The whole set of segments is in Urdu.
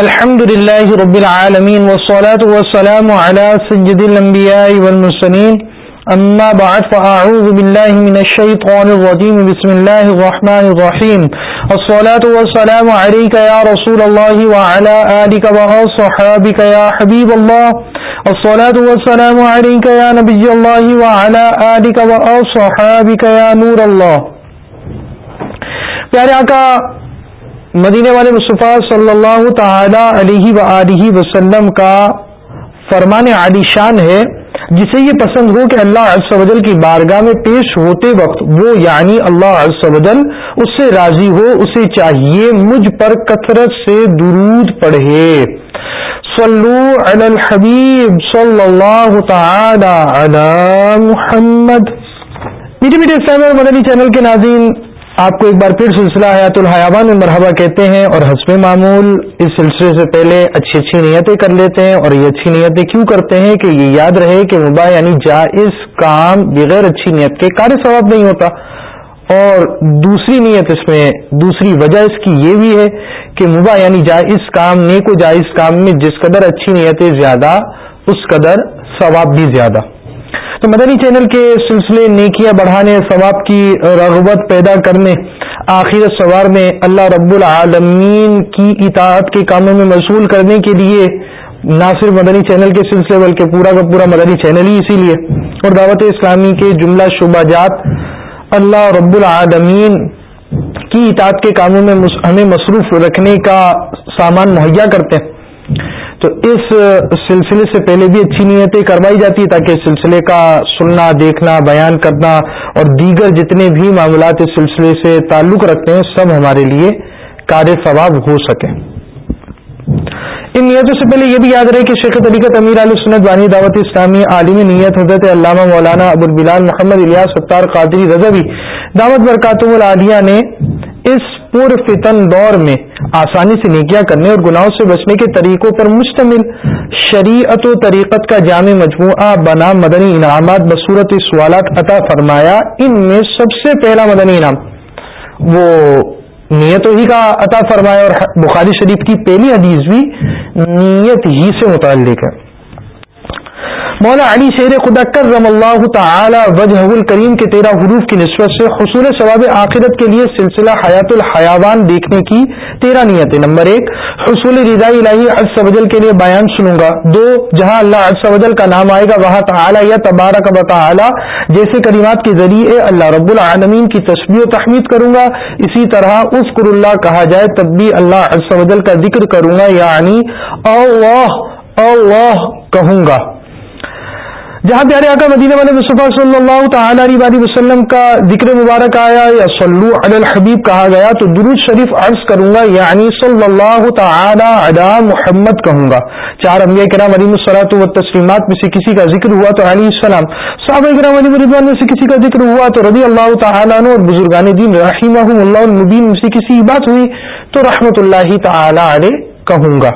الحمد لله رب العالمين والصلاة والسلام على سجد الأنبياء والمرسلين أما بعد فأعوذ بالله من الشيطان الرجيم بسم الله الرحمن الرحيم الصلاة والسلام عليك يا رسول الله وعلى آلك وأصحابك يا حبيب الله الصلاة والسلام عليك يا نبي الله وعلى آلك وأصحابك يا نور الله پیارے آقا مدینے والے مصطفیٰ صلی اللہ تعالی علیہ و وسلم کا فرمان عالی شان ہے، جسے یہ پسند ہو کہ اللہ عز و جل کی بارگاہ میں پیش ہوتے وقت وہ یعنی اللہ عز و جل اس سے راضی ہو، اسے چاہیے مجھ پر کثرت سے درود پڑھے۔ صلو علی الحبیب صلی اللہ تعالی علی محمد۔ میٹھے میٹھے سیمر مدنی چینل کے ناظرین آپ کو ایک بار پھر سلسلہ حیات الحیابان میں مرحبا کہتے ہیں اور حسب معمول اس سلسلے سے پہلے اچھی اچھی نیتیں کر لیتے ہیں اور یہ اچھی نیتیں کیوں کرتے ہیں کہ یہ یاد رہے کہ مباح یعنی جائز کام بغیر اچھی نیت کے کار ثواب نہیں ہوتا اور دوسری نیت اس میں دوسری وجہ اس کی یہ بھی ہے کہ مباح یعنی جائز کام نیک و جائز کام میں جس قدر اچھی نیتیں زیادہ اس قدر ثواب بھی زیادہ تو مدنی چینل کے سلسلے نیکیاں بڑھانے، ثواب کی رغبت پیدا کرنے، آخر سوار میں اللہ رب العالمین کی اطاعت کے کاموں میں مشغول کرنے کے لیے نہ صرف مدنی چینل کے سلسلے بلکہ پورا کا پورا مدنی چینل ہی اسی لیے۔ اور دعوت اسلامی کے جملہ شعبہ جات، اللہ رب العالمین کی اطاعت کے کاموں میں ہمیں مصروف رکھنے کا سامان مہیا کرتے ہیں۔ تو اس سلسلے سے پہلے بھی اچھی نیتیں کروائی جاتی تاکہ اس سلسلے کا سننا، دیکھنا، بیان کرنا اور دیگر جتنے بھی معاملات اس سلسلے سے تعلق رکھتے ہیں، سب ہمارے لیے کار ثواب ہو سکے ان نیتوں سے پہلے یہ بھی یاد رہے کہ شیخ طریقت امیر علیہ سنت بانی دعوت اسلامی عالمی نیت حضرت علامہ مولانا ابو البلال محمد الیاس ستار قادری رضوی دعوت برکاتم العالیہ نے اس پور فتن دور میں آسانی سے نیکیاں کرنے اور گناہوں سے بچنے کے طریقوں پر مشتمل شریعت و طریقت کا جامع مجموعہ بنا مدنی انعامات بصورت سوالات عطا فرمایا۔ ان میں سب سے پہلا مدنی انعام وہ نیت ہی کا عطا فرمایا اور بخاری شریف کی پہلی حدیث بھی نیت ہی سے متعلق ہے۔ مولا علی شیر خدا کرم اللہ تعالی وجہ الکریم کے تیرہ حروف کی نسبت سے حصول ثواب آخرت کے لیے سلسلہ حیات الحیوان دیکھنے کی تیرہ نیت نمبر ایک، حصول رضا الہی عز وجل کے لیے بیان سنوں گا۔ دو، جہاں اللہ عز وجل کا نام آئے گا، وہاں تعالی یا تبارک و تعالی جیسے کریمات کے ذریعے اللہ رب العالمین کی تصویر و تحمید کروں گا۔ اسی طرح اس اللہ کہا جائے، تب بھی اللہ عز وجل کا ذکر کروں گا یعنی اللہ اللہ کہوں گا۔ جہاں پیارے آقا مدینہ والے مصطفیٰ صلی اللہ تعالی علیہ وسلم کا ذکر مبارک آیا، یا صلو علی الحبیب کہا گیا، تو درود شریف عرض کروں گا یعنی صلی اللہ تعالی علی محمد کہوں گا۔ چار انبیاء کرام علی الصلاۃ و تسلیمات میں سے کسی کا ذکر ہوا تو علیہ السلام، صحابہ کرام علی مردوان میں سے کسی کا ذکر ہوا تو رضی اللہ تعالیٰ عنہ اور بزرگان دین رحمہ اللہ المبین میں سے کسی بات ہوئی تو رحمۃ اللہ تعالی علیہ کہوں گا۔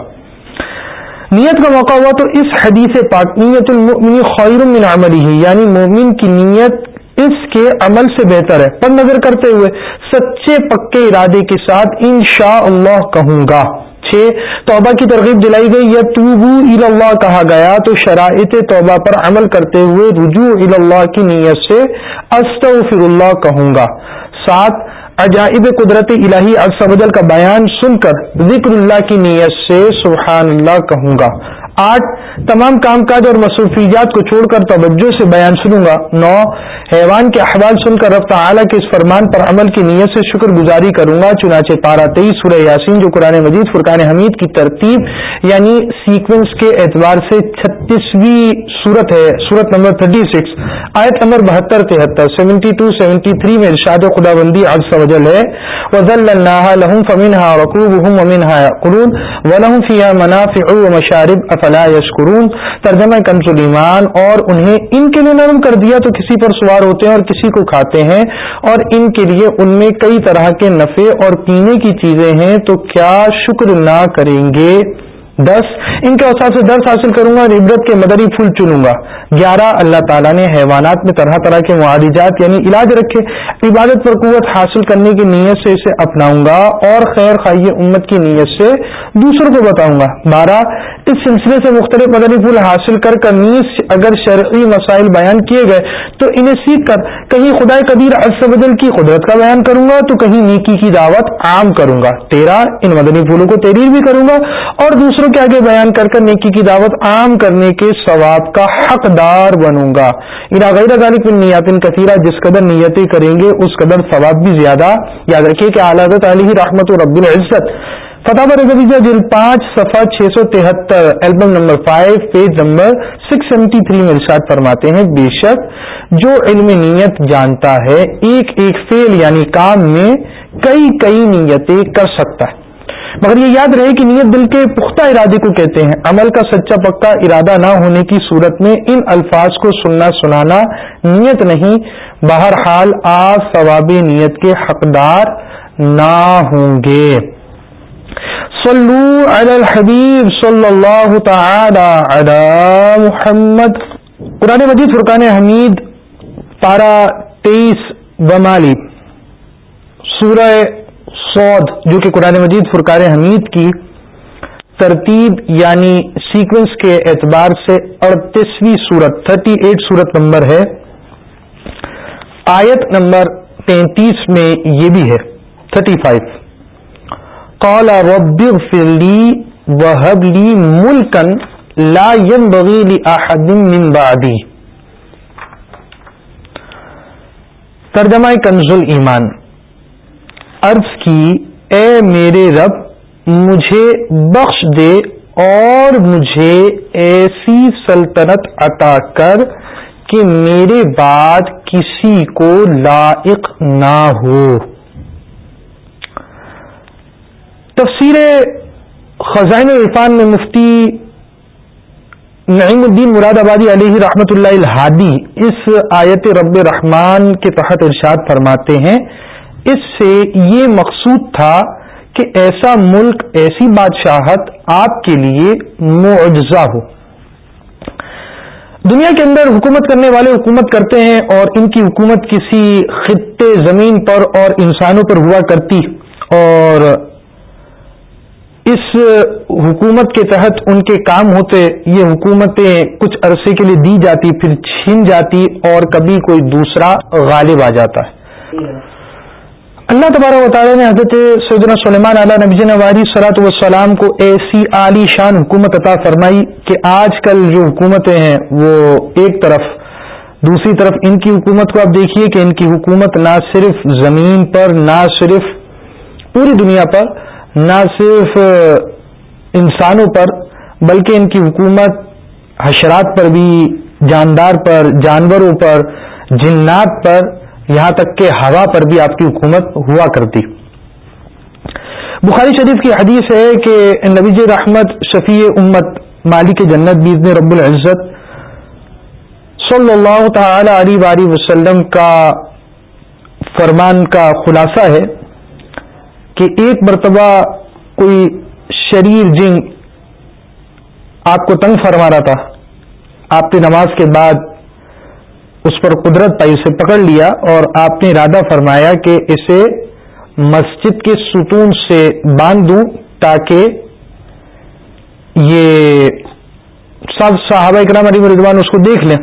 نیت کا موقع ہوا تو اس حدیث پاک، نیت المؤمن خیر من عملی ہی یعنی مومن کی نیت اس کے عمل سے بہتر ہے۔ پر نظر کرتے ہوئے، سچے پکے ارادے کے ساتھ انشاء اللہ کہوں گا۔ چھ، توبہ کی ترغیب دلائی گئی یا توبو اللہ کہا گیا، تو شرائط توبہ پر عمل کرتے ہوئے رجوع اللہ کی نیت سے استغفر اللہ کہوں گا۔ سات عجائب قدرت الہی افسل کا بیان سن کر ذکر اللہ کی نیت سے سبحان اللہ کہوں گا۔ آٹھ، تمام کام کاج اور مصروفیات کو چھوڑ کر توجہ سے بیان سنوں گا۔ نو، حیوان کے احوال سن کر رفتہ اعلیٰ کے اس فرمان پر عمل کی نیت سے شکر گزاری کروں گا۔ چنانچہ پارا تیئیس، سورہ یاسین، جو قرآن مجید، فرقان حمید کی ترتیب یعنی سیکوینس کے اعتبار سے چھتیسویں صورت ہے صورت نمبر تھرٹی سکس، آیت نمبر بہتر، تہتر، سیونٹی ٹو، سیونٹی تھری میں ارشاد خدا بندی آج سوجل ہے۔ وزل اللہ لہم فمین ہا رقوب ومن ہا قرون و لہم فیا منافع و مشارب فلا یشکرون، ترجمہ کنز ایمان اور انہیں ان کے لیے نرم کر دیا تو کسی پر سوار ہوتے ہیں اور کسی کو کھاتے ہیں، اور ان کے لیے ان میں کئی طرح کے نفے اور پینے کی چیزیں ہیں، تو کیا شکر نہ کریں گے؟ دس، ان کے اوساف سے درس حاصل کروں گا اور عبرت کے مدری پھول چنوں گا۔ گیارہ، اللہ تعالیٰ نے حیوانات میں طرح طرح کے معالجات یعنی علاج رکھے۔ عبادت پر قوت حاصل کرنے کی نیت سے اسے اپناؤں گا اور خیر خائی امت کی نیت سے دوسروں کو بتاؤں گا۔ بارہ، اس سلسلے سے مختلف مدنی پھول حاصل کر کر نیز اگر شرعی مسائل بیان کیے گئے تو انہیں سیکھ کر کہیں خدا قدیر بدل کی قدرت کا بیان کروں گا تو کہیں نیکی کی دعوت عام کروں گا۔ تیرہ، ان مدنی پھولوں کو تحریر بھی کروں گا اور دوسروں کے آگے بیان کر کر نیکی کی دعوت عام کرنے کے ثواب کا حقدار بنوں گا۔ انا غیر غالب نیات کثیرہ جس قدر نیتیں کریں گے، اس قدر ثواب بھی زیادہ۔ یاد رکھیے کہ اعلیٰ حضرت علی رحمت رب العزت، فتح رضویہ جل پانچ صفحہ چھ سو تہتر، album number five page number six seventy three میں ارشاد فرماتے ہیں، بے شک جو علم نیت جانتا ہے، ایک ایک فیل یعنی کام میں کئی کئی نیتیں کر سکتا ہے۔ مگر یہ یاد رہے کہ نیت دل کے پختہ ارادے کو کہتے ہیں۔ عمل کا سچا پکا ارادہ نہ ہونے کی صورت میں ان الفاظ کو سننا سنانا نیت نہیں۔ بہرحال آپ ثواب نیت کے حقدار نہ ہوں گے۔ صلو علی الحبیب صلی اللہ تعالی علی محمد۔ قرآن مجید فرقان حمید پارا تیئیس بمالی۔ سورہ سعود جو کہ قرآن مجید فرقان حمید کی ترتیب یعنی سیکوینس کے اعتبار سے اڑتیسویں سورت تھرٹی ایٹ سورت نمبر ہے۔ آیت نمبر تینتیس میں یہ بھی ہے تھرٹی فائیو قال رب اغفر لی لی ملکن لا ينبغي لأحد من بعدی۔ ترجمہ کنزل ایمان عرض کی، اے میرے رب، مجھے بخش دے اور مجھے ایسی سلطنت عطا کر کہ میرے بعد کسی کو لائق نہ ہو۔ تفسیر خزائن عرفان میں مفتی نعیم الدین مراد آبادی علیہ رحمت اللہ الحادی اس آیت رب رحمان کے تحت ارشاد فرماتے ہیں اس سے یہ مقصود تھا کہ ایسا ملک، ایسی بادشاہت آپ کے لیے معجزہ ہو۔ دنیا کے اندر حکومت کرنے والے حکومت کرتے ہیں اور ان کی حکومت کسی خطے زمین پر اور انسانوں پر ہوا کرتی۔ اور اس حکومت کے تحت ان کے کام ہوتے، یہ حکومتیں کچھ عرصے کے لیے دی جاتی، پھر چھین جاتی اور کبھی کوئی دوسرا غالب آ جاتا۔ ہے اللہ تبارہ و تعالیٰ نے حضرت سیدنا سلیمان علیہ نبی نواری صلاحت والسلام کو ایسی عالی شان حکومت عطا فرمائی کہ آج کل جو حکومتیں ہیں وہ ایک طرف، دوسری طرف ان کی حکومت کو آپ دیکھیے کہ ان کی حکومت نہ صرف زمین پر، نہ صرف پوری دنیا پر، نہ صرف انسانوں پر، بلکہ ان کی حکومت حشرات پر بھی، جاندار پر، جانوروں پر، جنات پر یہاں تک کہ ہوا پر بھی آپ کی حکومت ہوا کرتی۔ بخاری شریف کی حدیث ہے کہ نبیج جی رحمت شفیع امت مالک جنت بیزن رب العزت صلی اللہ تعالی علیہ وسلم کا فرمان کا خلاصہ ہے کہ ایک مرتبہ کوئی شریر جن آپ کو تنگ فرما رہا تھا، آپ کی نماز کے بعد اس پر قدرت پائی اسے پکڑ لیا اور آپ نے ارادہ فرمایا کہ اسے مسجد کے ستون سے باندھ دوں تاکہ یہ سب صحابہ اکرام علی مردوان اس کو دیکھ لیں۔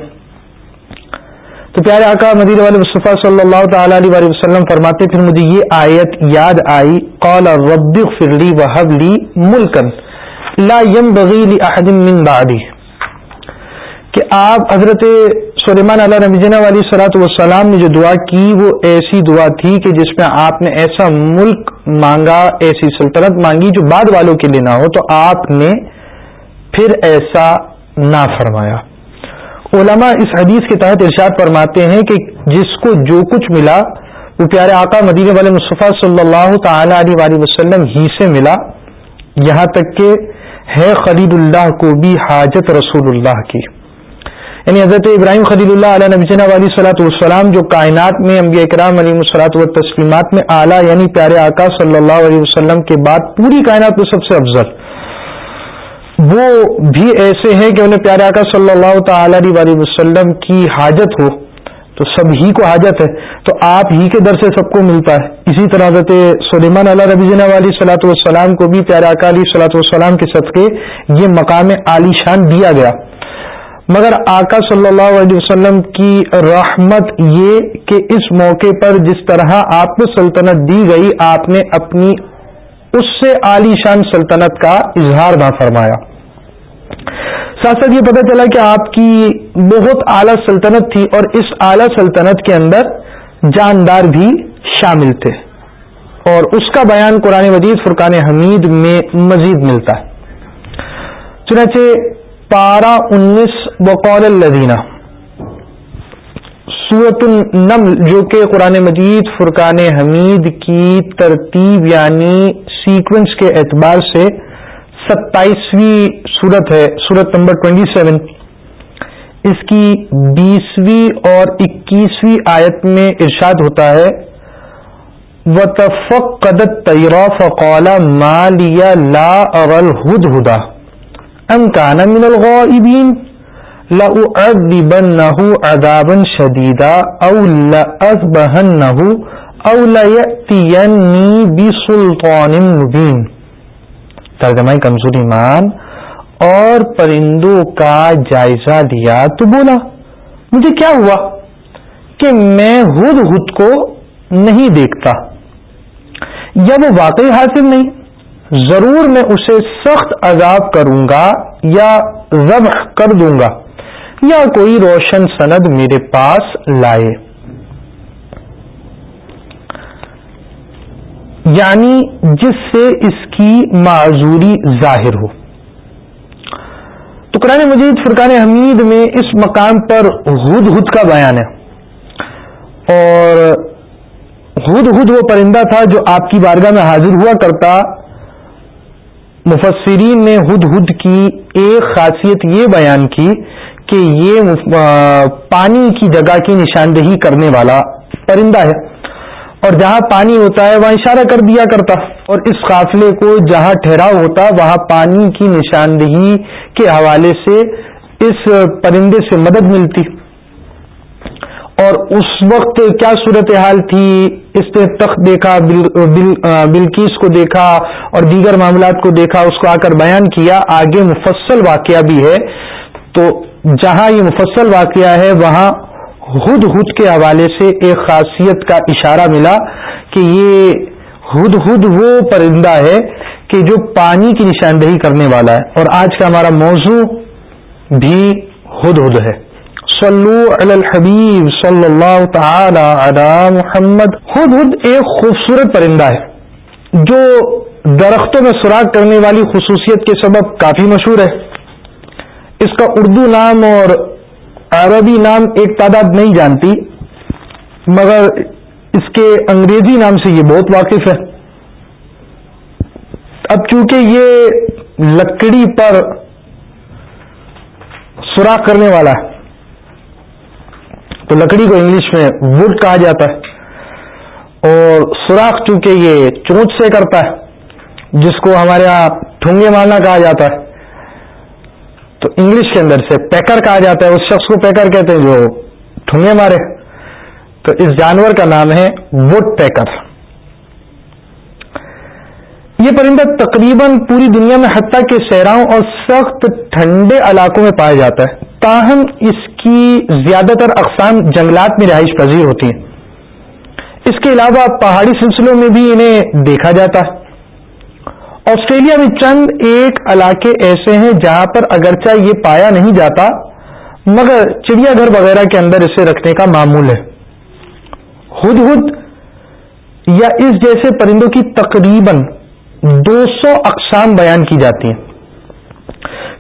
تو پیارے آقا مدیر والے مصطفیٰ صلی اللہ تعالی علیہ وسلم فرماتے پھر مجھے یہ آیت یاد آئی، قال رب فرلی وحب لی ملکن لا ينبغي احد من بعدی۔ کہ آپ حضرت سلیمان علیہ نبی والی صلاحت والسلام نے جو دعا کی وہ ایسی دعا تھی کہ جس میں آپ نے ایسا ملک مانگا، ایسی سلطنت مانگی جو بعد والوں کے لیے نہ ہو، تو آپ نے پھر ایسا نہ فرمایا۔ علماء اس حدیث کے تحت ارشاد فرماتے ہیں کہ جس کو جو کچھ ملا، وہ پیارے آقا مدینہ والے مصطفیٰ صلی اللہ تعالی علیہ وسلم ہی سے ملا۔ یہاں تک کہ ہے خلید اللہ کو بھی حاجت رسول اللہ کی۔ یعنی حضرت ابراہیم خلیل اللہ علیہ نبی علیہ صلاحت والسلام جو کائنات میں انبیاء اکرام علی صلاحت و تسلیمات میں اعلیٰ یعنی پیارے آقا صلی اللہ علیہ وسلم کے بعد پوری کائنات میں سب سے افضل۔ وہ بھی ایسے ہیں کہ انہیں پیارے آقا صلی اللہ تعالی علیہ وسلم کی حاجت ہو، تو سب ہی کو حاجت ہے، تو آپ ہی کے در سے سب کو ملتا ہے۔ اسی طرح حضرت سلیمان علیہ ربی علیہ صلاۃ والسلام کو بھی پیارے اکا علی صلاۃ والسلام کے صدقے یہ مقام عالی شان دیا گیا۔ مگر آقا صلی اللہ علیہ وسلم کی رحمت یہ کہ اس موقع پر جس طرح آپ کو سلطنت دی گئی، آپ نے اپنی اس سے عالی شان سلطنت کا اظہار نہ فرمایا ساتھ ساتھ یہ پتہ چلا کہ آپ کی بہت اعلی سلطنت تھی اور اس اعلی سلطنت کے اندر جاندار بھی شامل تھے۔ اور اس کا بیان قرآن مجید فرقان حمید میں مزید ملتا ہے۔ چنانچہ پارہ انیس بقول الدینہ سورت النمل، جو کہ قرآن مجید، فرقان حمید کی ترتیب یعنی سیکوینس کے اعتبار سے ستائیسویں صورت ہے صورت نمبر ٹوینٹی سیون اس کی بیسویں اور اکیسویں آیت میں ارشاد ہوتا ہے وطفق قدت تیرا فقول مالیا لا اول ہد ہدا ام کانا من الغائبین لأعذبنه عذابا شديدا او لأذبحنه او ليأتيني بسلطان مبين۔ ترجمہ کمزور ایمان اور پرندوں کا جائزہ لیا تو بولا، مجھے کیا ہوا کہ میں ہد ہد کو نہیں دیکھتا؟ یا وہ واقعی حاصل نہیں؟ ضرور میں اسے سخت عذاب کروں گا یا ذبح کر دوں گا یا کوئی روشن سند میرے پاس لائے۔ یعنی جس سے اس کی معذوری ظاہر ہو۔ تو قرآن مجید فرقان حمید میں اس مقام پر ہد ہد کا بیان ہے۔ اور ہد ہد وہ پرندہ تھا جو آپ کی بارگاہ میں حاضر ہوا کرتا مفسرین نے ہد ہد کی ایک خاصیت یہ بیان کی کہ یہ پانی کی جگہ کی نشاندہی کرنے والا پرندہ ہے۔ اور جہاں پانی ہوتا ہے، وہاں اشارہ کر دیا کرتا۔ اور اس قافلے کو جہاں ٹھہراؤ ہوتا، وہاں پانی کی نشاندہی کے حوالے سے اس پرندے سے مدد ملتی۔ اور اس وقت کیا صورت حال تھی؟ اس نے تخت دیکھا بلکیس کو دیکھا اور دیگر معاملات کو دیکھا، اس کو آ کر بیان کیا، آگے مفصل واقعہ بھی ہے۔ تو جہاں یہ مفصل واقعہ ہے، وہاں ہد ہد کے حوالے سے ایک خاصیت کا اشارہ ملا کہ یہ ہد ہد وہ پرندہ ہے کہ جو پانی کی نشاندہی کرنے والا ہے۔ اور آج کا ہمارا موضوع بھی ہد ہد ہے۔ صلو علی الحبیب صلی اللہ تعالی علی محمد۔ ہد ہد ایک خوبصورت پرندہ ہے، جو درختوں میں سوراخ کرنے والی خصوصیت کے سبب کافی مشہور ہے۔ اس کا اردو نام اور عربی نام ایک تعداد نہیں جانتی، مگر اس کے انگریزی نام سے یہ بہت واقف ہے۔ اب چونکہ یہ لکڑی پر سوراخ کرنے والا ہے تو لکڑی کو انگلش میں وڈ کہا جاتا ہے۔ اور سوراخ چونکہ یہ چونچ سے کرتا ہے، جس کو ہمارے یہاں ٹھونگے مارنا کہا جاتا ہے، تو انگلش کے اندر سے پیکر کہا جاتا ہے۔ اس شخص کو پیکر کہتے ہیں جو ٹھنگے مارے۔ تو اس جانور کا نام ہے وڈ پیکر۔ یہ پرندہ تقریباً پوری دنیا میں حتیٰ کے سہراؤں اور سخت ٹھنڈے علاقوں میں پایا جاتا ہے۔ تاہم، اس کی زیادہ تر اقسام جنگلات میں رہائش پذیر ہوتی ہیں۔ اس کے علاوہ پہاڑی سلسلوں میں بھی انہیں دیکھا جاتا ہے۔ آسٹریلیا میں چند ایک علاقے ایسے ہیں جہاں پر اگرچہ یہ پایا نہیں جاتا، مگر چڑیا گھر وغیرہ کے اندر اسے رکھنے کا معمول ہے۔ ہد ہد یا اس جیسے پرندوں کی تقریباً دو سو اقسام بیان کی جاتی ہیں۔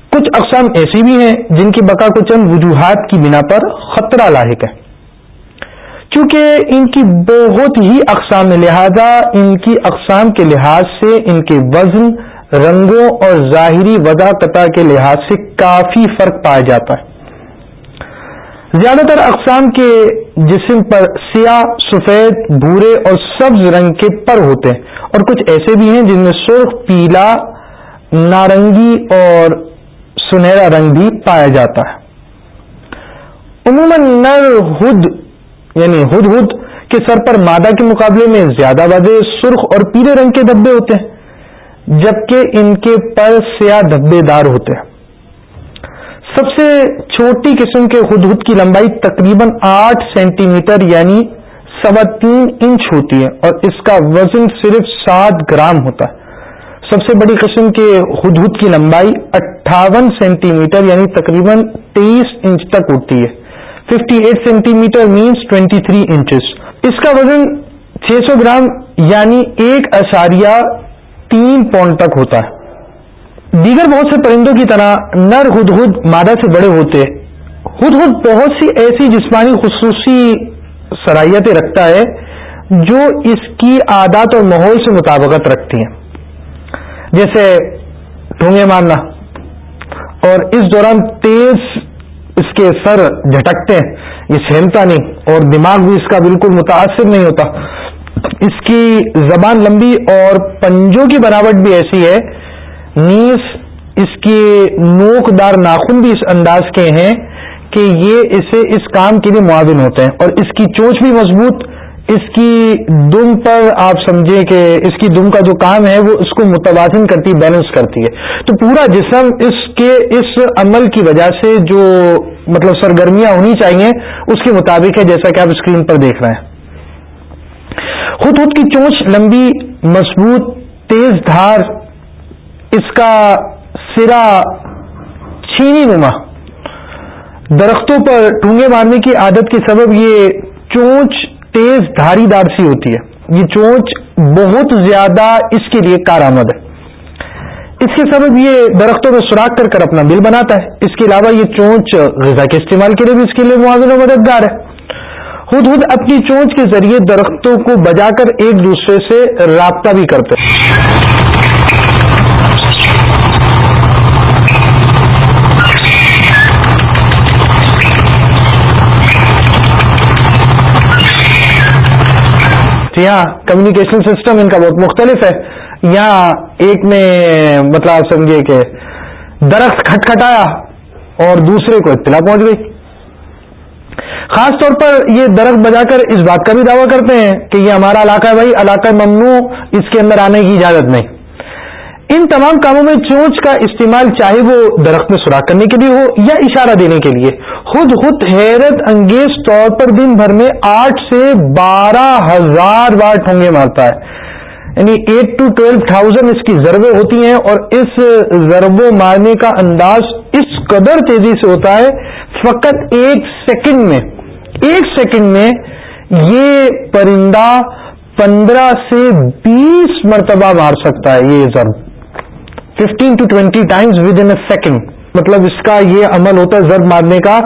کچھ اقسام ایسی بھی ہیں جن کی بقا کو چند وجوہات کی بنا پر خطرہ لاحق ہے۔ کیونکہ ان کی بہت ہی اقسام لہذا ان کی اقسام کے لحاظ سے ان کے وزن، رنگوں اور ظاہری قطع کے لحاظ سے کافی فرق پایا جاتا ہے۔ زیادہ تر اقسام کے جسم پر سیاہ، سفید، بھورے اور سبز رنگ کے پر ہوتے ہیں۔ اور کچھ ایسے بھی ہیں جن میں سرخ، پیلا، نارنگی اور سنہرا رنگ بھی پایا جاتا ہے۔ عموماً نر، ہد یعنی ہد ہد کے سر پر مادہ کے مقابلے میں زیادہ واضح، سرخ اور پیلے رنگ کے دھبے ہوتے ہیں، جبکہ ان کے پر سیاہ دھبے دار ہوتے ہیں۔ سب سے چھوٹی قسم کے ہد کی لمبائی تقریباً آٹھ سینٹی میٹر یعنی سوا تین انچ ہوتی ہے اور اس کا وزن صرف سات گرام ہوتا ہے۔ سب سے بڑی قسم کے ہد کی لمبائی اٹھاون سینٹی میٹر یعنی تقریباً تیئیس انچ تک ہوتی ہے۔ Fifty eight centimetre minus twenty three inches اس کا وزن چھ سو گرام یعنی ایک اشاریہ تین پاؤنڈ تک ہوتا ہے۔ دیگر بہت سے پرندوں کی طرح نر ہد ہد مادہ سے بڑے ہوتے ہد ہد بہت سی ایسی جسمانی خصوصی صلاحیتیں رکھتا ہے جو اس کی عادات اور ماحول سے مطابقت رکھتی ہیں۔ جیسے ڈھونگے مارنا۔ اور اس دوران تیز اس کے سر جھٹکتے ہیں۔ یہ سہمتا نہیں اور دماغ بھی اس کا بالکل متاثر نہیں ہوتا۔ اس کی زبان لمبی اور پنجوں کی بناوٹ بھی ایسی ہے نیس اس کے نوک دار ناخن بھی اس انداز کے ہیں کہ یہ اسے اس کام کے لیے معاون ہوتے ہیں اور اس کی چونچ بھی مضبوط، اس کی دم پر آپ سمجھیں کہ اس کی دم کا جو کام ہے وہ اس کو متوازن کرتی بیلنس کرتی ہے۔ تو پورا جسم اس کے اس عمل کی وجہ سے جو مطلب سرگرمیاں ہونی چاہیے، اس کے مطابق ہے جیسا کہ آپ اسکرین پر دیکھ رہے ہیں۔ خود خود کی چونچ لمبی، مضبوط، تیز دھار اس کا سرا چینی نما۔ درختوں پر ٹونگے مارنے کی عادت کے سبب یہ چونچ تیز دھاری دار سی ہوتی ہے۔ یہ چونچ بہت زیادہ اس کے لیے کارآمد ہے۔ اس کے سبب یہ درختوں میں سوراخ کر کر اپنا بل بناتا ہے۔ اس کے علاوہ یہ چونچ غذا کے استعمال کے لیے بھی اس کے لیے معاون و مددگار ہے۔ خود خود اپنی چونچ کے ذریعے درختوں کو بجا کر ایک دوسرے سے رابطہ بھی کرتے جی ہاں کمیونیکیشن سسٹم ان کا بہت مختلف ہے۔ یہاں ایک نے مطلب آپ سمجھیے کہ درخت کھٹکھٹایا اور دوسرے کو اطلاع پہنچ گئی۔ خاص طور پر یہ درخت بجا کر اس بات کا بھی دعویٰ کرتے ہیں کہ یہ ہمارا علاقہ ہے بھائی، علاقہ ممنوع، اس کے اندر آنے کی اجازت نہیں۔ ان تمام کاموں میں چونچ کا استعمال چاہے وہ درخت میں سوراخ کرنے کے لیے ہو یا اشارہ دینے کے لیے۔ خود خود حیرت انگیز طور پر دن بھر میں آٹھ سے بارہ ہزار بار ٹھونگے مارتا ہے۔ یعنی ایٹ ٹو ٹویلو تھاؤزینڈ اس کی ضربیں ہوتی ہیں اور اس ضربوں مارنے کا انداز اس قدر تیزی سے ہوتا ہے، فقط ایک سیکنڈ میں۔ ایک سیکنڈ میں یہ پرندہ پندرہ سے بیس مرتبہ مار سکتا ہے، یہ ضرب۔ Fifteen to twenty times with in a second مطلب اس کا یہ عمل ہوتا ہے ضرب مارنے کا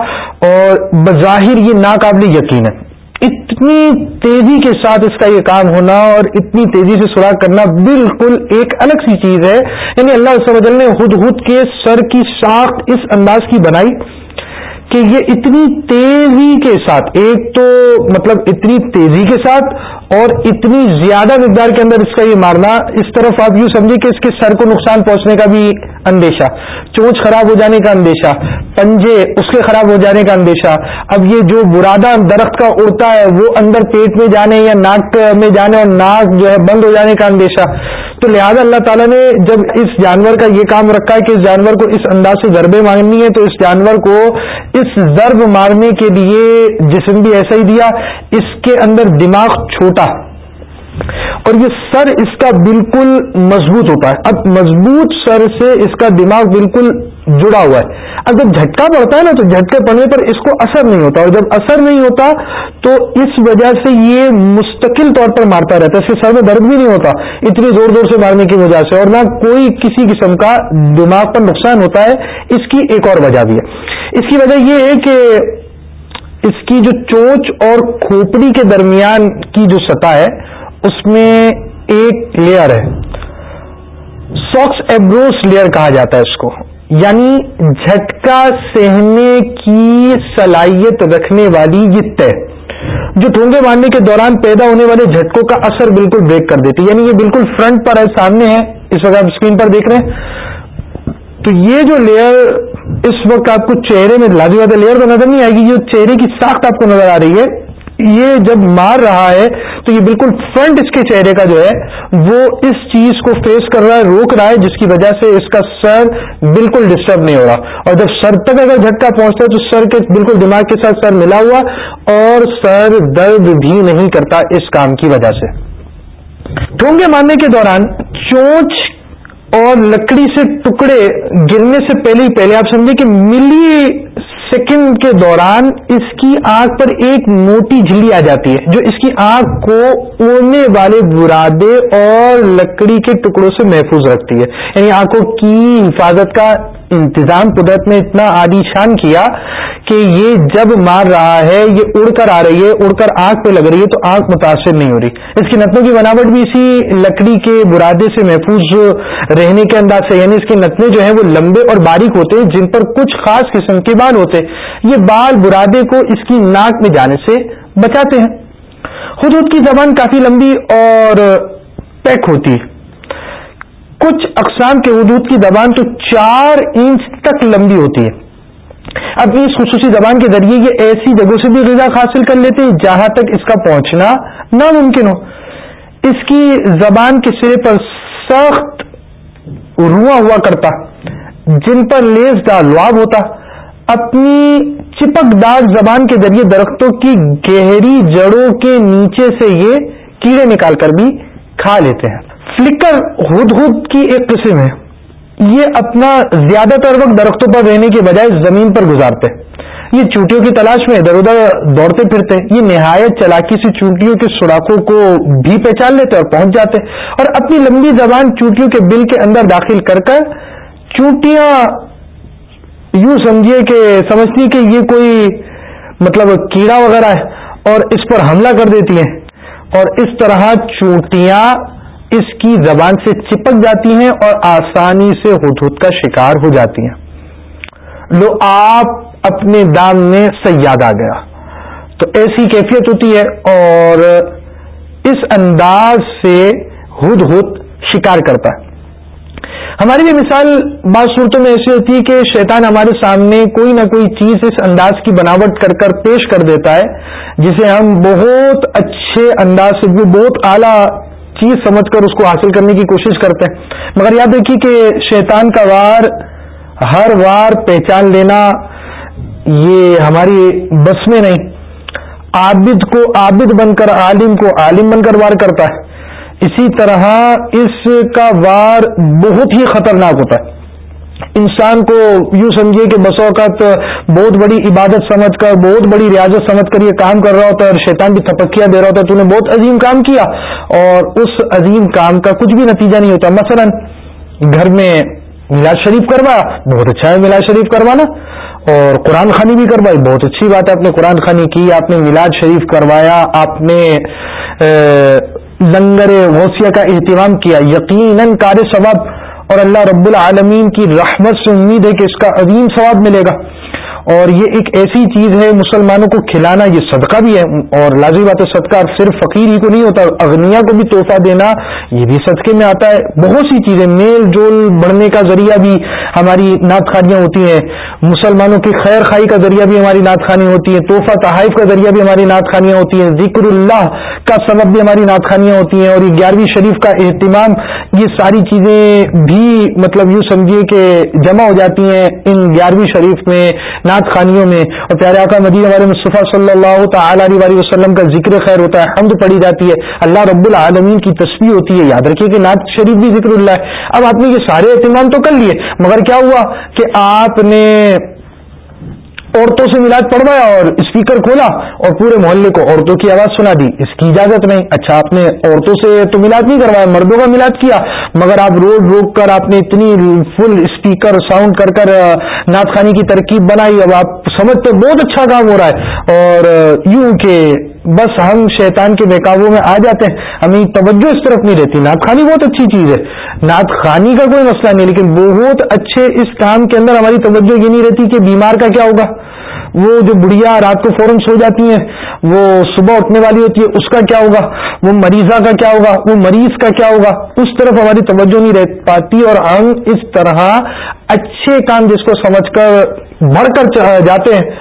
اور بظاہر یہ ناقابل یقین ہے۔ اتنی تیزی کے ساتھ اس کا یہ کام ہونا اور اتنی تیزی سے سراغ کرنا بالکل ایک الگ سی چیز ہے۔ یعنی اللہ وجل نے خود خود کے سر کی ساخت اس انداز کی بنائی کہ یہ اتنی تیزی کے ساتھ، ایک تو مطلب اتنی تیزی کے ساتھ اور اتنی زیادہ مقدار کے اندر اس کا یہ مارنا، اس طرف آپ یوں سمجھے کہ اس کے سر کو نقصان پہنچنے کا بھی اندیشہ۔ چونچ خراب ہو جانے کا اندیشہ، پنجے اس کے خراب ہو جانے کا اندیشہ۔ اب یہ جو برادہ درخت کا اڑتا ہے، وہ اندر پیٹ میں جانے یا ناک میں جانے اور ناک جو ہے بند ہو جانے کا اندیشہ۔ تو لہذا اللہ تعالیٰ نے جب اس جانور کا یہ کام رکھا ہے کہ اس جانور کو اس انداز سے ضربیں مارنی ہے، تو اس جانور کو اس ضرب مارنے کے لیے جسم بھی ایسا ہی دیا، اس کے اندر دماغ چھوٹا۔ اور یہ سر اس کا بالکل مضبوط ہوتا ہے۔ اب مضبوط سر سے اس کا دماغ بالکل جڑا ہوا ہے۔ اب جب جھٹکا پڑتا ہے نا تو جھٹکے پڑنے پر اس کو اثر نہیں ہوتا اور جب اثر نہیں ہوتا تو اس وجہ سے یہ مستقل طور پر مارتا رہتا ہے۔ اس کے سر میں درد بھی نہیں ہوتا، اتنی زور زور سے مارنے کی وجہ سے، اور نہ کوئی کسی قسم کا دماغ پر نقصان ہوتا ہے۔ اس کی ایک اور وجہ بھی ہے۔ اس کی وجہ یہ ہے کہ اس کی جو چوچ اور کھوپڑی کے درمیان کی جو سطح ہے اس میں ایک لیئر ہے۔ ساکس ایبروس لیئر کہا جاتا ہے اس کو۔ یعنی جھٹکا سہنے کی صلاحیت رکھنے والی یہ طے جو ٹونگے مارنے کے دوران پیدا ہونے والے جھٹکوں کا اثر بالکل بریک کر دیتی یعنی یہ بالکل فرنٹ پر ہے، سامنے ہے۔ اس وقت آپ اسکرین پر دیکھ رہے ہیں۔ تو یہ جو لیئر اس وقت آپ کو چہرے میں لازی بات لیئر تو نظر نہیں آئے گی جو چہرے کی ساخت آپ کو نظر آ رہی ہے۔ یہ جب مار رہا ہے تو یہ بالکل فرنٹ اس کے چہرے کا جو ہے، وہ اس چیز کو فیس کر رہا ہے، روک رہا ہے، جس کی وجہ سے اس کا سر بالکل ڈسٹرب نہیں ہو رہا۔ اور جب سر تک اگر جھٹکا پہنچتا ہے تو سر کے بالکل دماغ کے ساتھ سر ملا ہوا اور سر درد بھی نہیں کرتا اس کام کی وجہ سے۔ ٹھونگے مارنے کے دوران چونچ اور لکڑی سے ٹکڑے گرنے سے پہلے ہی پہلے آپ سمجھے کہ ملی سیکنڈ کے دوران اس کی آنکھ پر ایک موٹی جھلی آ جاتی ہے، جو اس کی آنکھ کو اڑنے والے برادے اور لکڑی کے ٹکڑوں سے محفوظ رکھتی ہے۔ یعنی آنکھوں کی حفاظت کا انتظام قدرت نے اتنا عادی شان کیا کہ یہ جب مار رہا ہے، یہ اڑ کر آ رہی ہے، اڑ کر آنکھ پہ لگ رہی ہے تو آنکھ متاثر نہیں ہو رہی۔ اس کی نتنوں کی بناوٹ بھی اسی لکڑی کے برادے سے محفوظ رہنے کے انداز سے یعنی اس کے نتنے جو ہیں وہ لمبے اور باریک ہوتے ہیں، جن پر کچھ خاص قسم کے بال ہوتے یہ بال برادے کو اس کی ناک میں جانے سے بچاتے ہیں۔ خود خود کی زبان کافی لمبی اور پیک ہوتی ہے۔ کچھ اقسام کے حدود کی زبان تو چار انچ تک لمبی ہوتی ہے۔ اب اس خصوصی زبان کے ذریعے یہ ایسی جگہوں سے بھی غذا حاصل کر لیتے ہیں جہاں تک اس کا پہنچنا ناممکن ہو۔ اس کی زبان کے سرے پر سخت رواں ہوا کرتا، جن پر لیس دار لواب ہوتا۔ اپنی چپک دار زبان کے ذریعے درختوں کی گہری جڑوں کے نیچے سے یہ کیڑے نکال کر بھی کھا لیتے ہیں۔ فلکر ہد ہد کی ایک قسم ہے۔ یہ اپنا زیادہ تر وقت درختوں پر رہنے کے بجائے زمین پر گزارتے۔ یہ چوٹیوں کی تلاش میں ادھر ادھر دوڑتے پھرتے۔ یہ نہایت چلاکی سے چونٹیوں کے سوراخوں کو بھی پہچان لیتے اور پہنچ جاتے۔ اور اپنی لمبی زبان چونٹیوں کے بل کے اندر داخل کر کر چونٹیاں یوں سمجھیے کہ سمجھتی کہ یہ کوئی مطلب کیڑا وغیرہ ہے اور اس پر حملہ کر دیتی ہیں۔ اور اس طرح چونٹیاں اس کی زبان سے چپک جاتی ہیں اور آسانی سے ہد کا شکار ہو جاتی ہیں۔ لو آپ اپنے دام میں سیاد آ گیا۔ تو ایسی کیفیت ہوتی ہے اور اس انداز سے ہد ہد شکار کرتا ہے۔ ہماری بھی مثال بعض صورتوں میں ایسی ہوتی ہے کہ شیطان ہمارے سامنے کوئی نہ کوئی چیز اس انداز کی بناوٹ کر کر پیش کر دیتا ہے، جسے ہم بہت اچھے انداز سے بہت اعلیٰ چیز سمجھ کر اس کو حاصل کرنے کی کوشش کرتے ہیں۔ مگر یاد دیکھیے کہ شیطان کا وار، ہر وار پہچان لینا یہ ہماری بس میں نہیں۔ عابد کو عابد بن کر، عالم کو عالم بن کر وار کرتا ہے۔ اسی طرح اس کا وار بہت ہی خطرناک ہوتا ہے۔ انسان کو یوں سمجھیے کہ بس اوقات بہت بڑی عبادت سمجھ کر، بہت بڑی ریاضت سمجھ کر یہ کام کر رہا ہوتا ہے اور شیطان بھی تھپکیاں دے رہا ہوتا ہے۔ تو نے بہت عظیم کام کیا اور اس عظیم کام کا کچھ بھی نتیجہ نہیں ہوتا۔ مثلا گھر میں میلاد شریف کروا، بہت اچھا ہے میلاد شریف کروانا۔ اور قرآن خانی بھی کروائی، بہت اچھی بات ہے، آپ نے قرآن خانی کی، آپ نے میلاد شریف کروایا، آپ نے لنگر غوثیہ کا اہتمام کیا۔ یقیناً کار ثواب اور اللہ رب العالمین کی رحمت سے امید ہے کہ اس کا عظیم ثواب ملے گا۔ اور یہ ایک ایسی چیز ہے، مسلمانوں کو کھلانا یہ صدقہ بھی ہے، اور لازمی بات ہے صدقہ صرف فقیر ہی کو نہیں ہوتا اغنیا کو بھی تحفہ دینا، یہ بھی صدقے میں آتا ہے۔ بہت سی چیزیں، میل جول بڑھنے کا ذریعہ بھی ہماری نعت خانیاں ہوتی ہیں۔ مسلمانوں کی خیر خائی کا ذریعہ بھی ہماری نعت خانی ہوتی ہے تحفہ تحائف کا ذریعہ بھی ہماری نعت خانیاں ہوتی ہیں۔ ذکر اللہ کا سبب بھی ہماری نعت خانیاں ہوتی ہیں۔ اور یہ گیارہویں شریف کا اہتمام، یہ ساری چیزیں بھی مطلب یوں سمجھیے کہ جمع ہو جاتی ہیں ان گیارہویں شریف میں۔ نعت خانیوں میں، اور پیارے آقا مدینہ والے مصطفیٰ صلی اللہ تعالی علیہ وسلم کا ذکر خیر ہوتا ہے، حمد پڑھی جاتی ہے۔ اللہ رب العالمین کی تصویر ہوتی ہے، یاد رکھیے کہ نعت شریف بھی ذکر اللہ ہے۔ اب آپ نے یہ سارے اہتمام تو کر لیے، مگر کیا ہوا کہ آپ نے عورتوں سے میلاد پڑھوایا اور اسپیکر کھولا اور پورے محلے کو عورتوں کی آواز سنا دی۔ اس کی اجازت نہیں۔ اچھا آپ نے عورتوں سے تو میلاد نہیں کروایا، مردوں کا میلاد کیا۔ مگر آپ روڈ روک کر آپ نے اتنی فل اسپیکر ساؤنڈ کر کر نعت خانی کی ترکیب بنائی۔ اب آپ سمجھتے بہت اچھا کام ہو رہا ہے۔ اور یوں کہ بس ہم شیطان کے بےقابو میں آ جاتے ہیں۔ ہمیں توجہ اس طرف نہیں رہتی نعت خانی بہت اچھی چیز ہے۔ نعت خانی کا کوئی مسئلہ نہیں، لیکن بہت اچھے اس کام کے اندر ہماری توجہ یہ نہیں رہتی کہ بیمار کا کیا ہوگا۔ وہ جو بڑھیا رات کو فوراً سو جاتی ہیں، وہ صبح اٹھنے والی ہوتی ہے، اس کا کیا ہوگا؟ وہ مریضہ کا کیا ہوگا؟ وہ مریض کا کیا ہوگا؟ اس طرف ہماری توجہ نہیں رہ پاتی اور ہم اس طرح اچھے کام جس کو سمجھ کر بڑھ کر جاتے ہیں،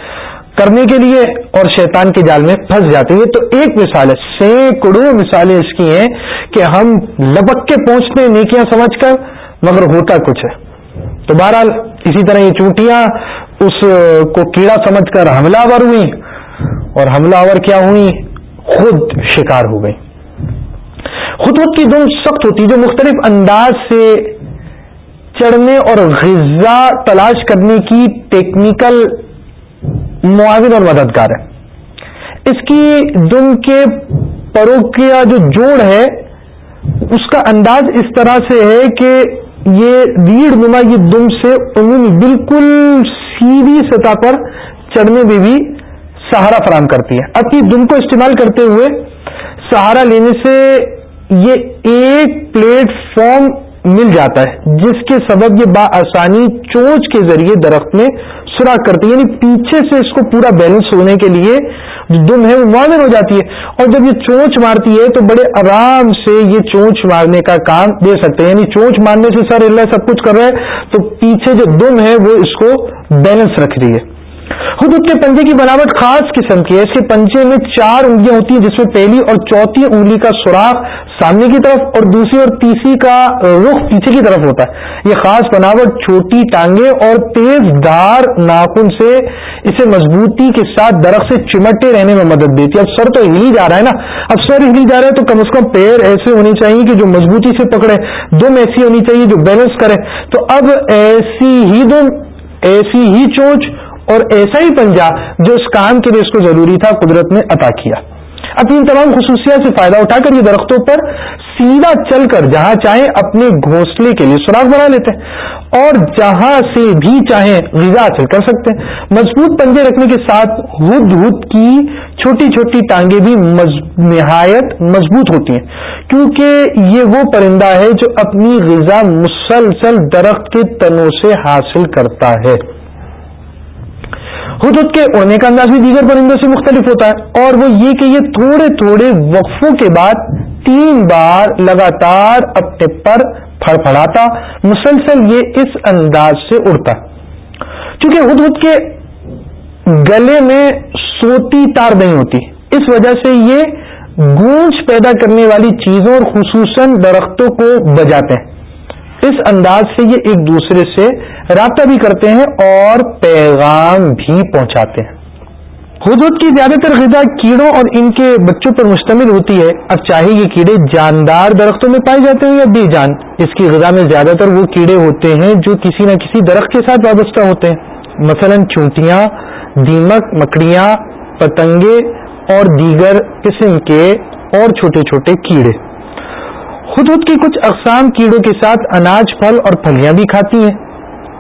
کرنے کے لیے اور شیطان کے جال میں پھنس جاتے ہیں۔ تو ایک مثال ہے، سینکڑوں مثالیں اس کی ہیں کہ ہم لبک کے پہنچتے ہیں، نیکیاں سمجھ کر، مگر ہوتا کچھ ہے۔ تو بہرحال اسی طرح یہ چونٹیاں اس کو کیڑا سمجھ کر حملہ آور ہوئی اور حملہ آور کیا ہوئی خود شکار ہو گئی خود کی دم سخت ہوتی جو مختلف انداز سے چڑھنے اور غذا تلاش کرنے کی ٹیکنیکل معاون اور مددگار ہے اس کی دم کے پرو کا جو جوڑ ہے، اس کا انداز اس طرح سے ہے کہ یہ ریڑھ نما یہ دم سے عمومی بالکل سیدھی سطح پر چڑھنے میں بھی سہارا فراہم کرتی ہے۔ اپنی دم کو استعمال کرتے ہوئے سہارا لینے سے یہ ایک پلیٹ فارم مل جاتا ہے، جس کے سبب یہ بآسانی چونچ کے ذریعے درخت میں سوراخ کرتی ہے یعنی پیچھے سے اس کو پورا بیلنس ہونے کے لیے جو دم ہے وہ معاون ہو جاتی ہے۔ اور جب یہ چونچ مارتی ہے تو بڑے آرام سے یہ چونچ مارنے کا کام دے سکتے ہیں۔ یعنی چونچ مارنے سے سر اللہ سب کچھ کر رہا ہے، تو پیچھے جو دم ہے وہ اس کو بیلنس رکھ رہی ہے۔ خود اس کے پنجے کی بناوٹ خاص قسم کی ہے۔ اس کے پنجے میں چار انگلیاں ہوتی ہیں، جس میں پہلی اور چوتھی انگلی کا سوراخ سامنے کی طرف اور دوسری اور تیسری کا رخ پیچھے کی طرف ہوتا ہے۔ یہ خاص بناوٹ چھوٹی ٹانگیں اور تیز دار ناخن سے اسے مضبوطی کے ساتھ درخت سے چمٹے رہنے میں مدد دیتی ہے۔ اب سر تو ہلی جا رہا ہے نا۔ اب سر ہلی جا رہا ہے تو کم از کم پیر ایسے ہونے چاہیے کہ جو مضبوطی سے پکڑے، دم ایسی ہونی چاہیے جو بیلنس کرے۔ تو اب ایسی ہی دم، ایسی ہی چونچ اور ایسا ہی پنجا جو اس کام کے لیے اس کو ضروری تھا، قدرت نے عطا کیا۔ اب ان تمام خصوصیات سے فائدہ اٹھا کر یہ درختوں پر سیدھا چل کر جہاں چاہیں اپنے گھونسلے کے لیے سوراخ بنا لیتے ہیں اور جہاں سے بھی چاہیں غذا حاصل کر سکتے ہیں۔ مضبوط پنجے رکھنے کے ساتھ ہد ہد کی چھوٹی چھوٹی ٹانگیں بھی نہایت مضبوط ہوتی ہیں۔ کیونکہ یہ وہ پرندہ ہے جو اپنی غذا مسلسل درخت کے تنوں سے حاصل کرتا ہے۔ خود کے اڑنے کا انداز بھی دیگر پرندوں سے مختلف ہوتا ہے اور وہ یہ کہ یہ تھوڑے تھوڑے وقفوں کے بعد تین بار لگاتار اپنے پر پھڑ پھڑاتا، مسلسل یہ اس انداز سے اڑتا۔ چونکہ خود کے گلے میں سوتی تار نہیں ہوتی، اس وجہ سے یہ گونج پیدا کرنے والی چیزوں اور خصوصاً درختوں کو بجاتے ہیں۔ اس انداز سے یہ ایک دوسرے سے رابطہ بھی کرتے ہیں اور پیغام بھی پہنچاتے ہیں۔ حدود کی زیادہ تر غذا کیڑوں اور ان کے بچوں پر مشتمل ہوتی ہے۔ اب چاہے یہ کیڑے جاندار درختوں میں پائے جاتے ہیں یا بے جان، اس کی غذا میں زیادہ تر وہ کیڑے ہوتے ہیں جو کسی نہ کسی درخت کے ساتھ وابستہ ہوتے ہیں۔ مثلا چونٹیاں، دیمک، مکڑیاں پتنگے اور دیگر قسم کے اور چھوٹے چھوٹے کیڑے۔ خود خود کی کچھ اقسام کیڑوں کے ساتھ اناج، پھل اور پھلیاں بھی کھاتی ہیں۔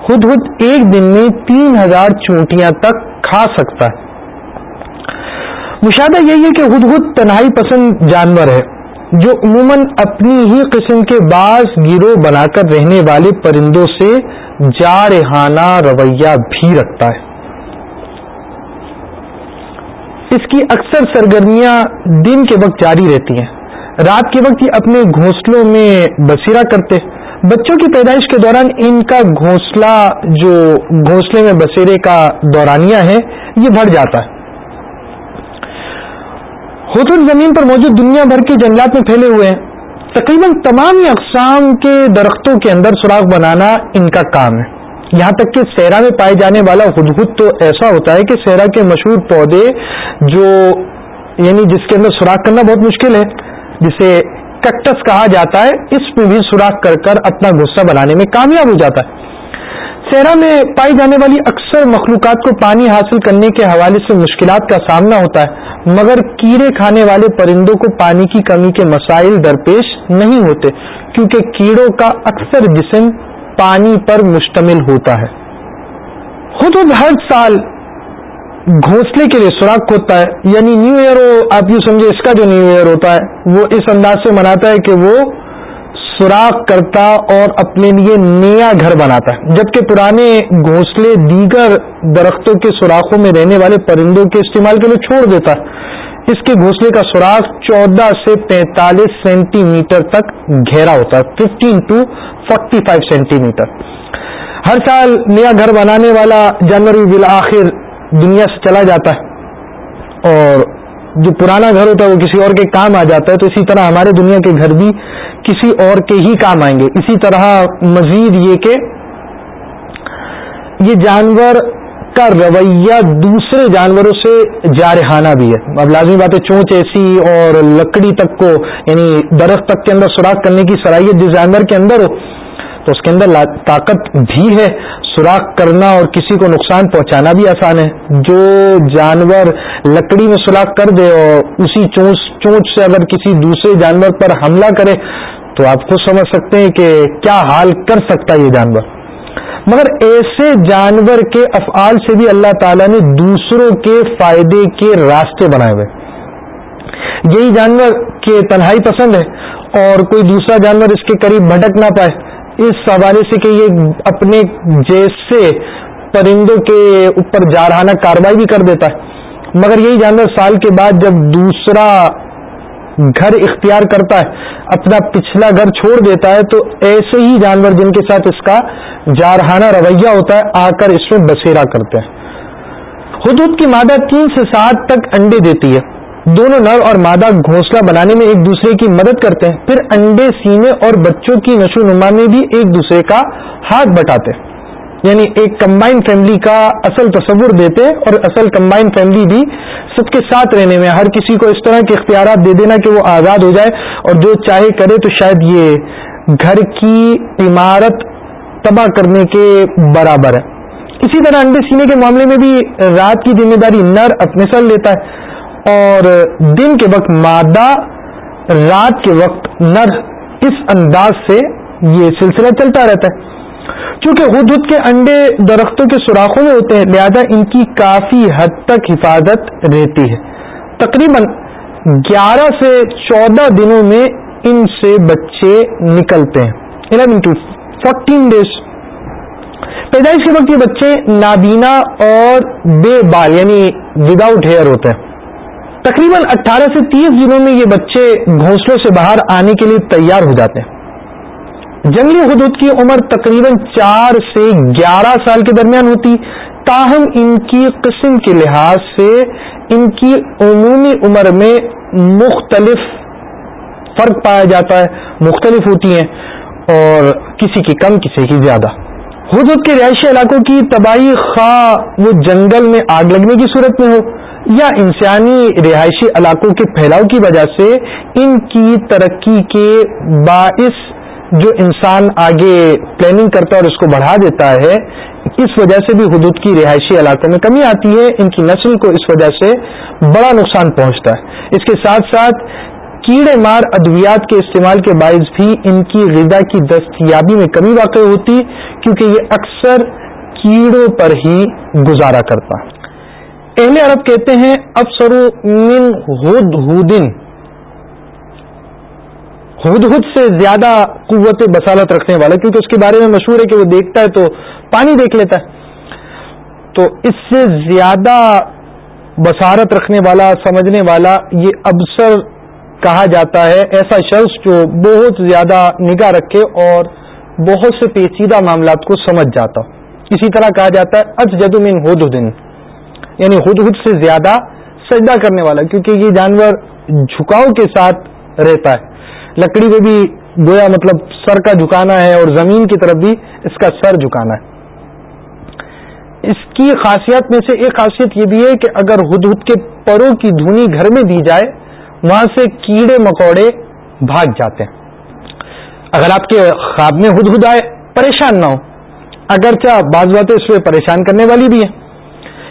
خود خود ایک دن میں تین ہزار چونٹیاں تک کھا سکتا ہے۔ مشاہدہ یہی ہے کہ خود خود تنہائی پسند جانور ہے، جو عموماً اپنی ہی قسم کے بعض گیرو بنا کر رہنے والے پرندوں سے جارحانہ رویہ بھی رکھتا ہے۔ اس کی اکثر سرگرمیاں دن کے وقت جاری رہتی ہیں۔ رات کے وقت یہ اپنے گھونسلوں میں بسیرا کرتے۔ بچوں کی پیدائش کے دوران ان کا گھونسلہ جو گھونسلے میں بسیرے کا دورانیہ ہے، یہ بڑھ جاتا ہے۔ ہوتل زمین پر موجود دنیا بھر کے جنگلات میں پھیلے ہوئے ہیں۔ تقریباً تمام اقسام کے درختوں کے اندر سوراخ بنانا ان کا کام ہے۔ یہاں تک کہ سیرا میں پائے جانے والا خود خود تو ایسا ہوتا ہے کہ سیرا کے مشہور پودے جو یعنی جس کے اندر سوراخ کرنا بہت مشکل ہے۔ جسے کیکٹس کہا جاتا ہے، اس میں بھی سوراخ کر کر اپنا غصہ بنانے میں کامیاب ہو جاتا ہے۔ سیرا میں پائی جانے والی اکثر مخلوقات کو پانی حاصل کرنے کے حوالے سے مشکلات کا سامنا ہوتا ہے، مگر کیڑے کھانے والے پرندوں کو پانی کی کمی کے مسائل درپیش نہیں ہوتے، کیونکہ کیڑوں کا اکثر جسم پانی پر مشتمل ہوتا ہے۔ خود ہر سال گھونسلے کے لیے سوراخ ہوتا ہے یعنی نیو ایئر آپ یوں سمجھے اس کا جو نیو ایئر ہوتا ہے، وہ اس انداز سے مناتا ہے کہ وہ سوراخ کرتا اور اپنے لیے نیا گھر بناتا ہے۔ جبکہ پرانے گھونسلے دیگر درختوں کے سوراخوں میں رہنے والے پرندوں کے استعمال کے لیے چھوڑ دیتا ہے۔ اس کے گھونسلے کا سوراخ چودہ سے پینتالیس سینٹی میٹر تک گہرا ہوتا ہے fifteen to forty five centimetre. ہر سال نیا گھر بنانے والا جانور بالآخر دنیا سے چلا جاتا ہے۔ اور جو پرانا گھر ہوتا ہے وہ کسی اور کے کام آ جاتا ہے، تو اسی طرح ہمارے دنیا کے گھر بھی کسی اور کے ہی کام آئیں گے۔ اسی طرح مزید یہ کہ یہ جانور کا رویہ دوسرے جانوروں سے جارحانہ بھی ہے۔ اب لازمی بات ہے چونچ ایسی اور لکڑی تک کو یعنی درخت تک کے اندر سوراخ کرنے کی صلاحیت جس جانور کے اندر ہو تو اس کے اندر طاقت بھی ہے، سوراخ کرنا اور کسی کو نقصان پہنچانا بھی آسان ہے۔ جو جانور لکڑی میں سوراخ کر دے اور اسی چونچ چونچ سے اگر کسی دوسرے جانور پر حملہ کرے، تو آپ خود سمجھ سکتے ہیں کہ کیا حال کر سکتا ہے یہ جانور۔ مگر ایسے جانور کے افعال سے بھی اللہ تعالیٰ نے دوسروں کے فائدے کے راستے بنائے ہوئے۔ یہی جانور کے تنہائی پسند ہے اور کوئی دوسرا جانور اس کے قریب بھٹک نہ پائے۔ اس حوالے سے کہ یہ اپنے جیسے پرندوں کے اوپر جارحانہ کاروائی بھی کر دیتا ہے۔ مگر یہی جانور سال کے بعد جب دوسرا گھر اختیار کرتا ہے، اپنا پچھلا گھر چھوڑ دیتا ہے، تو ایسے ہی جانور جن کے ساتھ اس کا جارحانہ رویہ ہوتا ہے، آ کر اس میں بسیرا کرتے ہیں۔ حدود کی مادہ تین سے سات تک انڈے دیتی ہے۔ دونوں نر اور مادہ گھونسلہ بنانے میں ایک دوسرے کی مدد کرتے ہیں۔ پھر انڈے، سینے اور بچوں کی نشو نما میں بھی ایک دوسرے کا ہاتھ بٹاتے ہیں۔ یعنی ایک کمبائن فیملی کا اصل تصور دیتے اور اصل کمبائن فیملی بھی سب کے ساتھ رہنے میں ہر کسی کو اس طرح کے اختیارات دے دینا کہ وہ آزاد ہو جائے اور جو چاہے کرے تو شاید یہ گھر کی عمارت تباہ کرنے کے برابر ہے۔ اسی طرح انڈے سینے کے معاملے میں بھی رات کی ذمہ داری نر اپنے سر لیتا ہے۔ اور دن کے وقت مادہ، رات کے وقت نر، اس انداز سے یہ سلسلہ چلتا رہتا ہے۔ چونکہ ہد ہد کے انڈے درختوں کے سوراخوں میں ہوتے ہیں، لہذا ان کی کافی حد تک حفاظت رہتی ہے۔ تقریباً گیارہ سے چودہ دنوں میں ان سے بچے نکلتے ہیں۔ Eleven to fourteen days. پیدائش کے وقت یہ بچے نابینا اور بے بال یعنی وداؤٹ ہیئر ہوتے ہیں۔ تقریباً اٹھارہ سے تیس دنوں میں یہ بچے گھونسلوں سے باہر آنے کے لیے تیار ہو جاتے ہیں۔ جنگلی حدود کی عمر تقریباً چار سے گیارہ سال کے درمیان ہوتی۔ تاہم ان کی قسم کے لحاظ سے ان کی عمومی عمر میں مختلف فرق پایا جاتا ہے، مختلف ہوتی ہیں اور کسی کی کم، کسی کی زیادہ۔ حدود کے رہائشی علاقوں کی تباہی خواہ وہ جنگل میں آگ لگنے کی صورت میں ہو۔ یا انسانی رہائشی علاقوں کے پھیلاؤ کی وجہ سے ان کی ترقی کے باعث جو انسان آگے پلاننگ کرتا ہے اور اس کو بڑھا دیتا ہے، اس وجہ سے بھی حدود کی رہائشی علاقوں میں کمی آتی ہے، ان کی نسل کو اس وجہ سے بڑا نقصان پہنچتا ہے۔ اس کے ساتھ ساتھ کیڑے مار ادویات کے استعمال کے باعث بھی ان کی غذا کی دستیابی میں کمی واقع ہوتی، کیونکہ یہ اکثر کیڑوں پر ہی گزارا کرتا۔ ہے اہل عرب کہتے ہیں افسر من ہد ہدن ہد ہد سے زیادہ قوت بسالت رکھنے والا، کیونکہ اس کے بارے میں مشہور ہے کہ وہ دیکھتا ہے تو پانی دیکھ لیتا ہے۔ تو اس سے زیادہ بسارت رکھنے والا، سمجھنے والا، یہ ابسر کہا جاتا ہے۔ ایسا شخص جو بہت زیادہ نگاہ رکھے اور بہت سے پیچیدہ معاملات کو سمجھ جاتا اسی طرح کہا جاتا ہے اج جد من ہد ہدن یعنی خود خود سے زیادہ سجدہ کرنے والا، کیونکہ یہ جانور جھکاؤ کے ساتھ رہتا ہے۔ لکڑی میں بھی گویا مطلب سر کا جھکانا ہے اور زمین کی طرف بھی اس کا سر جھکانا ہے۔ اس کی خاصیت میں سے ایک خاصیت یہ بھی ہے کہ اگر ہد ہد کے پروں کی دھنی گھر میں دی جائے، وہاں سے کیڑے مکوڑے بھاگ جاتے ہیں۔ اگر آپ کے خواب میں ہد ہد آئے، پریشان نہ ہو۔ اگرچہ بعض باتیں اس میں پریشان کرنے والی بھی ہیں۔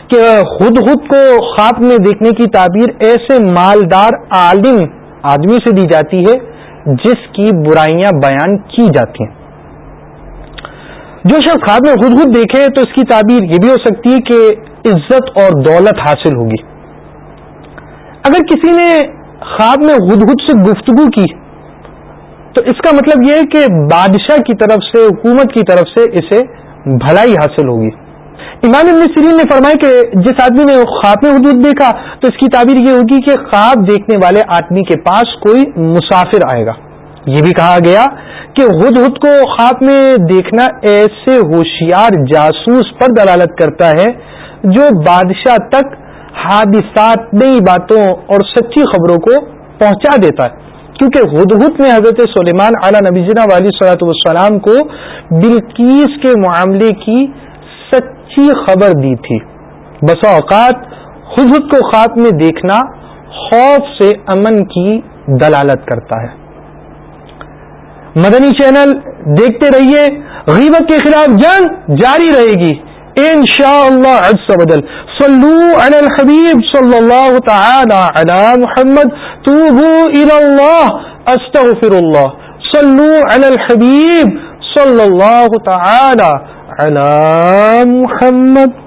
کہ خود خود کو خواب میں دیکھنے کی تعبیر ایسے مالدار عالم آدمی سے دی جاتی ہے جس کی برائیاں بیان کی جاتی ہیں۔ جو شخص خواب میں خود خود دیکھے تو اس کی تعبیر یہ بھی ہو سکتی ہے کہ عزت اور دولت حاصل ہوگی۔ اگر کسی نے خواب میں خود خود سے گفتگو کی تو اس کا مطلب یہ ہے کہ بادشاہ کی طرف سے، حکومت کی طرف سے اسے بھلائی حاصل ہوگی۔ امام ابن سرین نے فرمایا کہ جس آدمی نے خواب میں حدود دیکھا تو اس کی تعبیر یہ ہوگی کہ خواب دیکھنے والے آدمی کے پاس کوئی مسافر آئے گا۔ یہ بھی کہا گیا کہ ہد ہد کو خواب میں دیکھنا ایسے ہوشیار جاسوس پر دلالت کرتا ہے جو بادشاہ تک حادثات، نئی باتوں اور سچی خبروں کو پہنچا دیتا ہے۔ کیونکہ ہدہد نے حضرت سلیمان اعلیٰ نبی جنا والی صلاحت والسلام کو بلکیس کے معاملے کی سچی خبر دی تھی۔ بسا اوقات ہدہد کو خواب میں دیکھنا خوف سے امن کی دلالت کرتا ہے۔ مدنی چینل دیکھتے رہیے، غیبت کے خلاف جنگ جاری رہے گی۔ ان شاء اللہ بدل صلو علی الحبیب صلی اللہ تعالی علی محمد۔ توبو الى اللہ استغفر اللہ۔ صلو علی الحبیب صلی اللہ تعالی علی محمد